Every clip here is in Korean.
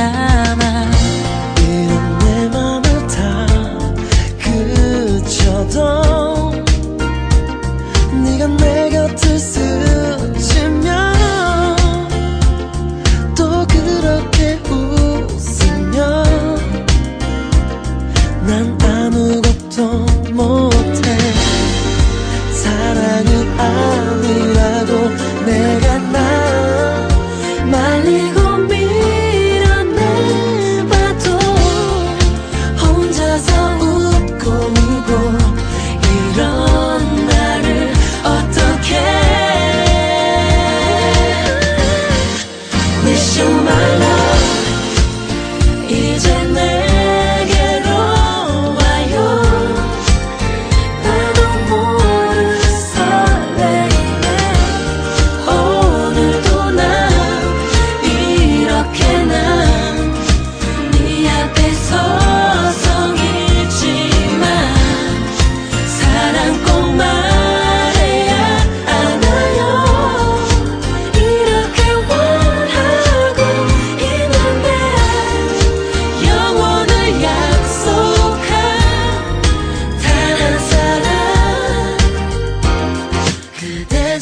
tak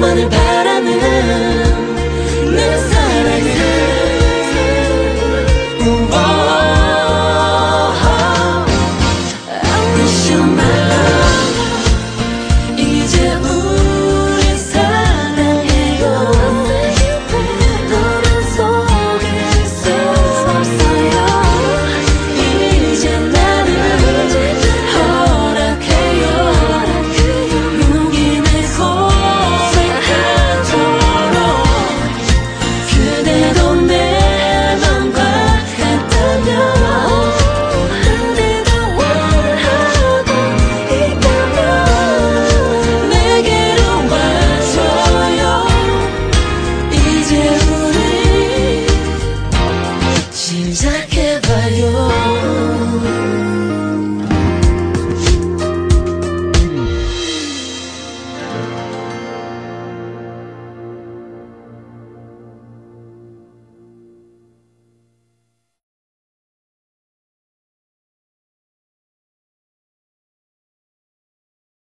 너만을 바라는 내가